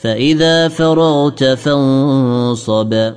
فإذا فرغت فانصب.